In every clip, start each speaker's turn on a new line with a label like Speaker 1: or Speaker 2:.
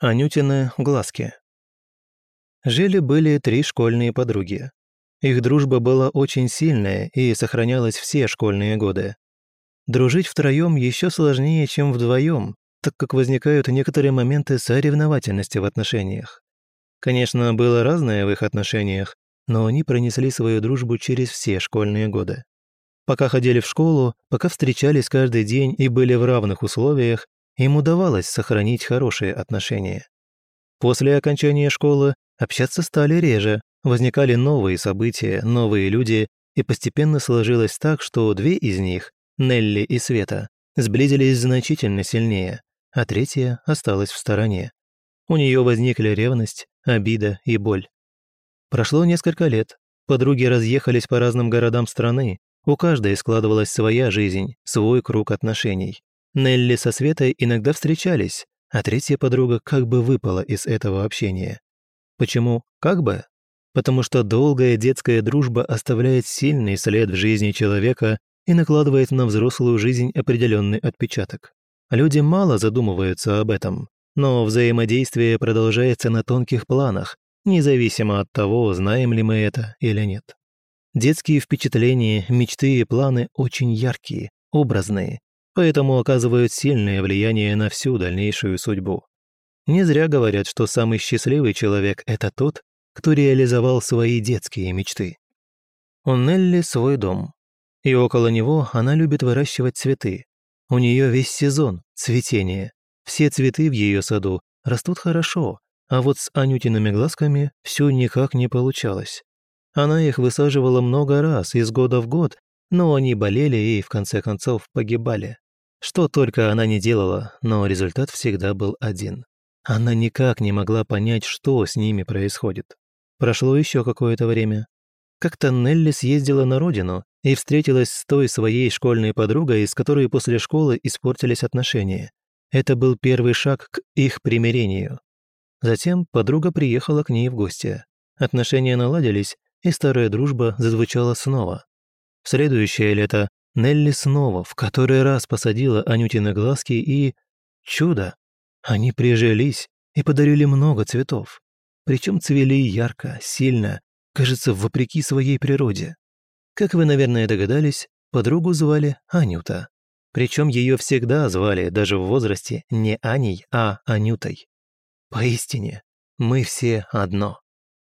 Speaker 1: Анютины глазки. Жили-были три школьные подруги. Их дружба была очень сильная и сохранялась все школьные годы. Дружить втроем еще сложнее, чем вдвоем, так как возникают некоторые моменты соревновательности в отношениях. Конечно, было разное в их отношениях, но они пронесли свою дружбу через все школьные годы. Пока ходили в школу, пока встречались каждый день и были в равных условиях, им удавалось сохранить хорошие отношения. После окончания школы общаться стали реже, возникали новые события, новые люди, и постепенно сложилось так, что две из них, Нелли и Света, сблизились значительно сильнее, а третья осталась в стороне. У нее возникли ревность, обида и боль. Прошло несколько лет, подруги разъехались по разным городам страны, у каждой складывалась своя жизнь, свой круг отношений. Нелли со Светой иногда встречались, а третья подруга как бы выпала из этого общения. Почему «как бы»? Потому что долгая детская дружба оставляет сильный след в жизни человека и накладывает на взрослую жизнь определенный отпечаток. Люди мало задумываются об этом, но взаимодействие продолжается на тонких планах, независимо от того, знаем ли мы это или нет. Детские впечатления, мечты и планы очень яркие, образные, поэтому оказывают сильное влияние на всю дальнейшую судьбу. Не зря говорят, что самый счастливый человек – это тот, кто реализовал свои детские мечты. У Нелли свой дом, и около него она любит выращивать цветы. У нее весь сезон – цветение. Все цветы в ее саду растут хорошо, а вот с Анютиными глазками все никак не получалось. Она их высаживала много раз, из года в год, но они болели и, в конце концов, погибали. Что только она не делала, но результат всегда был один. Она никак не могла понять, что с ними происходит. Прошло еще какое-то время. Как-то Нелли съездила на родину и встретилась с той своей школьной подругой, с которой после школы испортились отношения. Это был первый шаг к их примирению. Затем подруга приехала к ней в гости. Отношения наладились, и старая дружба зазвучала снова. В следующее лето Нелли снова в который раз посадила Анютины глазки и... Чудо! Они прижились и подарили много цветов. Причем цвели ярко, сильно, кажется, вопреки своей природе. Как вы, наверное, догадались, подругу звали Анюта. Причем ее всегда звали, даже в возрасте, не Аней, а Анютой. Поистине, мы все одно.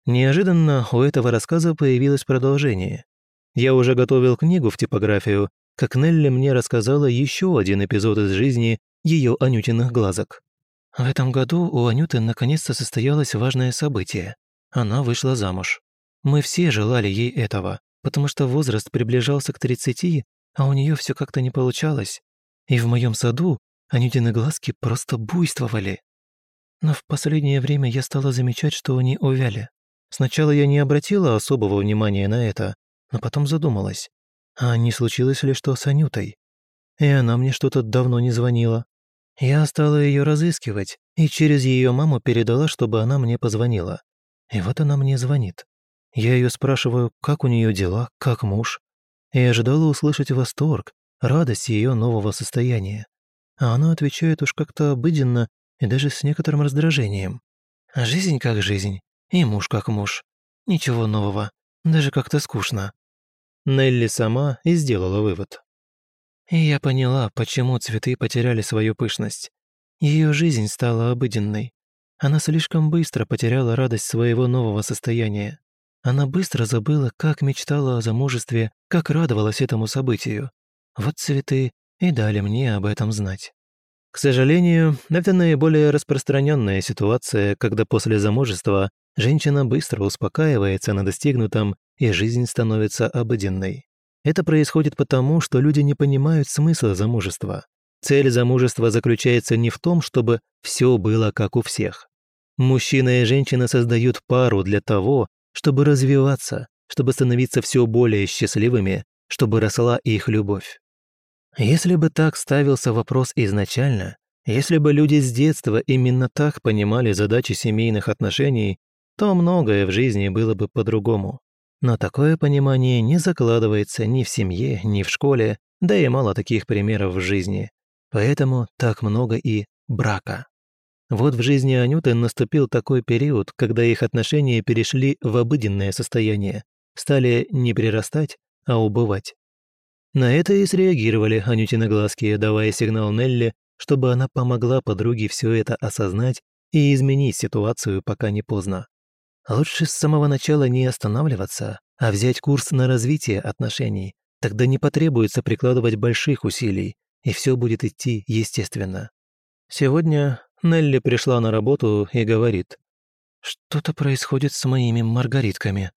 Speaker 1: Неожиданно у этого рассказа появилось продолжение. Я уже готовил книгу в типографию, как Нелли мне рассказала еще один эпизод из жизни ее Анютиных глазок. В этом году у Анюты наконец-то состоялось важное событие. Она вышла замуж. Мы все желали ей этого, потому что возраст приближался к 30, а у нее все как-то не получалось. И в моем саду Анютины глазки просто буйствовали. Но в последнее время я стала замечать, что они увяли. Сначала я не обратила особого внимания на это, но потом задумалась, а не случилось ли что с Анютой? И она мне что-то давно не звонила. Я стала ее разыскивать и через ее маму передала, чтобы она мне позвонила. И вот она мне звонит. Я ее спрашиваю, как у нее дела, как муж. И ожидала услышать восторг, радость ее нового состояния. А она отвечает уж как-то обыденно и даже с некоторым раздражением. Жизнь как жизнь, и муж как муж. Ничего нового, даже как-то скучно. Нелли сама и сделала вывод. Я поняла, почему цветы потеряли свою пышность. Ее жизнь стала обыденной. Она слишком быстро потеряла радость своего нового состояния. Она быстро забыла, как мечтала о замужестве, как радовалась этому событию. Вот цветы и дали мне об этом знать. К сожалению, это наиболее распространенная ситуация, когда после замужества женщина быстро успокаивается на достигнутом и жизнь становится обыденной. Это происходит потому, что люди не понимают смысла замужества. Цель замужества заключается не в том, чтобы все было как у всех. Мужчина и женщина создают пару для того, чтобы развиваться, чтобы становиться все более счастливыми, чтобы росла их любовь. Если бы так ставился вопрос изначально, если бы люди с детства именно так понимали задачи семейных отношений, то многое в жизни было бы по-другому. Но такое понимание не закладывается ни в семье, ни в школе, да и мало таких примеров в жизни. Поэтому так много и брака. Вот в жизни Анюты наступил такой период, когда их отношения перешли в обыденное состояние, стали не прирастать, а убывать. На это и среагировали Анютины глазки, давая сигнал Нелли, чтобы она помогла подруге все это осознать и изменить ситуацию, пока не поздно. Лучше с самого начала не останавливаться, а взять курс на развитие отношений. Тогда не потребуется прикладывать больших усилий, и все будет идти естественно. Сегодня Нелли пришла на работу и говорит, «Что-то происходит с моими маргаритками».